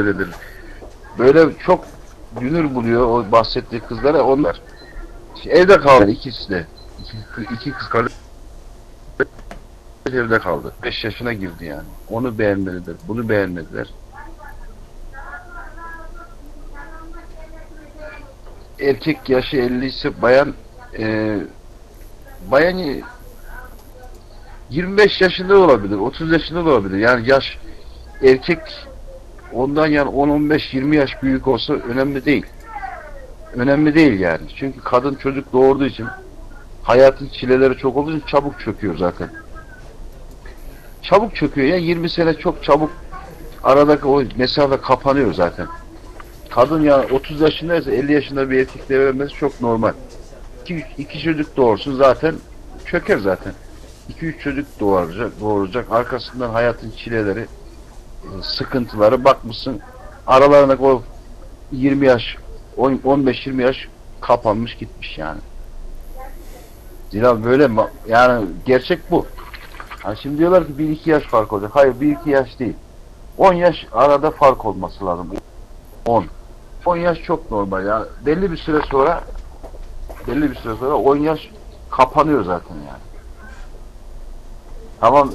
öyledir. Böyle çok dünür buluyor o bahsettiği kızlara onlar. İşte evde kaldı ikisi de. İki, iki kız kardeş evde kaldı. 5 yaşına girdi yani. Onu beğenmediler, bunu beğenmediler. Erkek yaşı 50 ise bayan e, bayan 25 yaşında da olabilir, 30 yaşında da olabilir. Yani yaş erkek ondan yani 10-15-20 yaş büyük olsa önemli değil. Önemli değil yani. Çünkü kadın çocuk doğurduğu için hayatın çileleri çok olduğu için çabuk çöküyor zaten. Çabuk çöküyor ya 20 sene çok çabuk aradaki o mesafe kapanıyor zaten. Kadın ya 30 yaşındaysa 50 yaşında bir erkekle evlenmesi çok normal. İki, iki çocuk doğursun zaten çöker zaten. 2-3 çocuk doğuracak, doğuracak. Arkasından hayatın çileleri, sıkıntıları bakmışsın. Aralarına o 20 yaş, 15-20 yaş kapanmış gitmiş yani. Zira böyle yani gerçek bu. Ha şimdi diyorlar ki 1-2 yaş fark olacak. Hayır 1-2 yaş değil. 10 yaş arada fark olması lazım. 10. 10 yaş çok normal ya. Belli bir süre sonra belli bir süre sonra 10 yaş kapanıyor zaten yani. Tamam.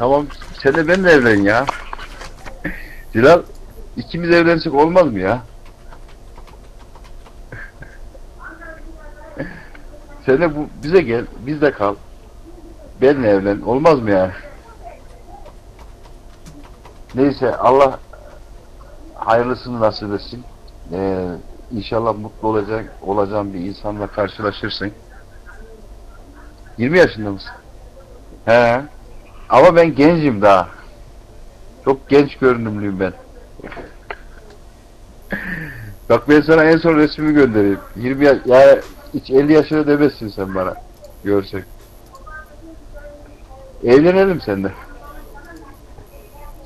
Tamam. Sen de benimle evlen ya. Dilal ikimiz evlensek olmaz mı ya? Sen de bu, bize gel. Bizde kal. Benimle evlen. Olmaz mı ya? Neyse Allah hayırlısını nasip etsin. Ee, inşallah mutlu olacak, olacağın bir insanla karşılaşırsın. 20 yaşında mısın? He. Ama ben gencim daha. Çok genç görünümlüyüm ben. Bak ben sana en son resmimi göndereyim. 20 yaş, ya hiç 50 yaşına demezsin sen bana. Görsek. Evlenelim seninle.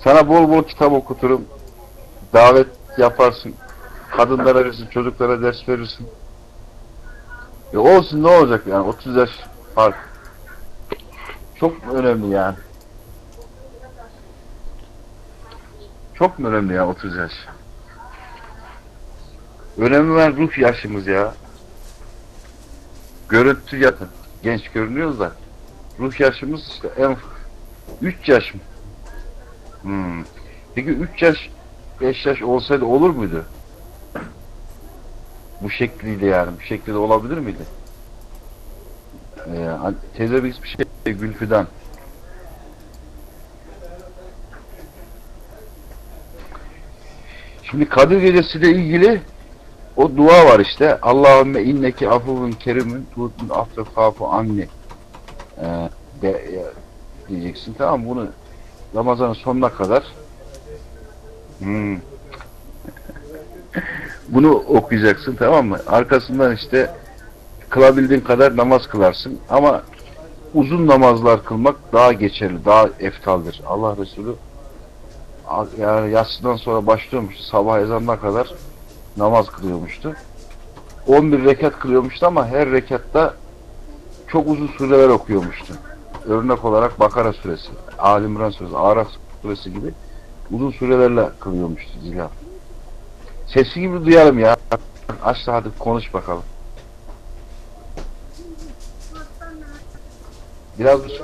Sana bol bol kitap okuturum. Davet yaparsın. Kadınlara verirsin, çocuklara ders verirsin. E olsun ne olacak yani 30 yaş fark. Çok önemli yani? Çok mu önemli ya 30 yaş? Önemli olan ruh yaşımız ya. Görüntü yatın. Genç görünüyoruz da. Ruh yaşımız işte en 3 yaş mı? Hmm. Peki 3 yaş 5 yaş olsaydı olur muydu? Bu şekliyle yani. Bu şekilde olabilir miydi? Ee, teyze bir şey Gülfidan. Şimdi Kadir Gecesi ile ilgili o dua var işte. Allahümme inneki afuvun kerimin tuğtun affı fafu anni. Ee, de, e, diyeceksin tamam? Bunu Ramazan'ın sonuna kadar hmm. bunu okuyacaksın tamam mı? Arkasından işte kılabildiğin kadar namaz kılarsın ama uzun namazlar kılmak daha geçerli, daha eftaldir. Allah Resulü yani yatsıdan sonra başlıyormuş sabah ezanına kadar namaz kılıyormuştu. 11 rekat kılıyormuştu ama her rekatta çok uzun sureler okuyormuştu. Örnek olarak Bakara suresi, Ali İmran suresi, Araf suresi gibi uzun surelerle kılıyormuştu Zila. Sesi gibi duyalım ya. Aç da hadi konuş bakalım. Biraz bir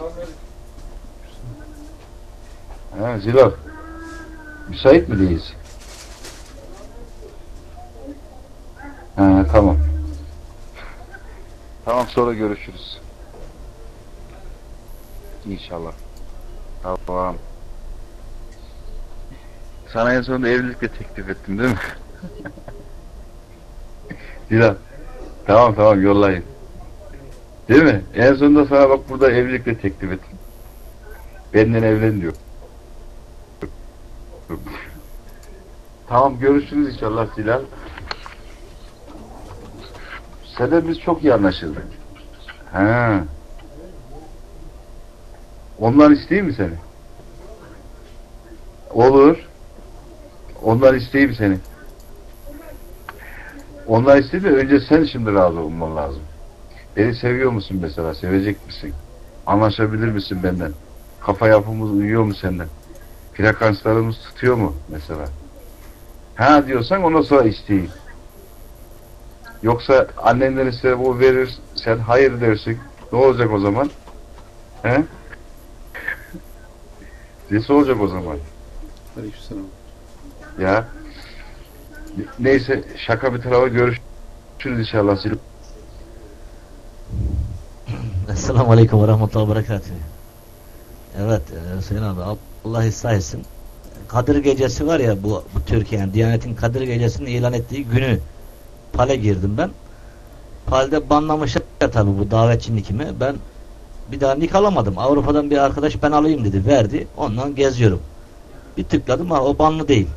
He Zila. Müsait mi değiliz? He tamam. Tamam sonra görüşürüz. İnşallah. Tamam. Sana en sonunda evlilikle teklif ettim değil mi? Dilan. Tamam tamam yollayın. Değil mi? En sonunda sana bak burada evlilikle teklif ettim. Benden evlen diyor. Tamam görüşürüz inşallah Dilan. Sen biz çok iyi anlaşıldık. Ha. Onlar isteyeyim mi seni? Olur. Onlar isteyeyim seni. Onlar istedi önce sen şimdi razı olman lazım. Beni seviyor musun mesela? Sevecek misin? Anlaşabilir misin benden? Kafa yapımız uyuyor mu senden? Frekanslarımız tutuyor mu mesela? Ha diyorsan ondan sonra isteyeyim. Yoksa annenden ister bu verir, sen hayır dersin. Ne olacak o zaman? He? Nasıl olacak o zaman? Aleykümselam. Ya. Neyse şaka bir tarafa görüşürüz inşallah. Esselamu Aleyküm ve Rahmetullahi ve Berekatuhu. Evet e, Hüseyin abi Allah ıslah etsin. Kadir gecesi var ya bu, bu Türkiye'nin Diyanet'in Kadir gecesini ilan ettiği günü Pale girdim ben. Pal'de banlamışlar tabi bu davetçi nikimi. Ben bir daha nik alamadım. Avrupa'dan bir arkadaş ben alayım dedi. Verdi. Ondan geziyorum. Bir tıkladım ha o banlı değil.